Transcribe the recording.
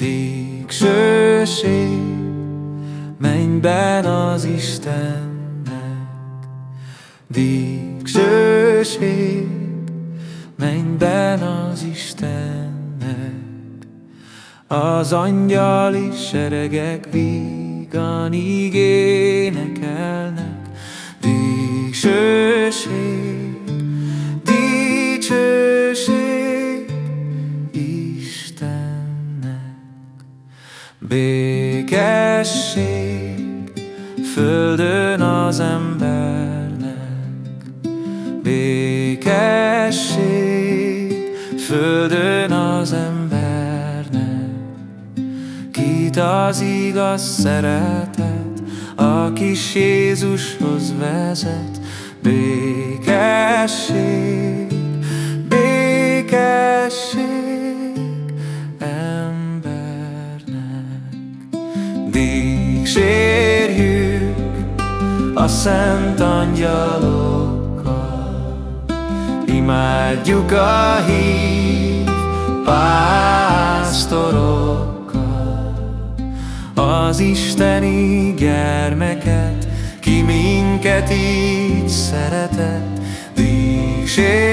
Végsőség mennyben az Istennek. Végsőség mennyben az Istennek. Az angyali seregek vígan igének Békesség földön az embernek. Békesség földön az embernek. Kit az igaz szeretet, a Jézushoz vezet. Békesség, békesség Dígsérjük a szent angyalokkal, imádjuk a hív pásztorokkal, az Isteni gyermeket, ki minket így szeretett, dígsérjük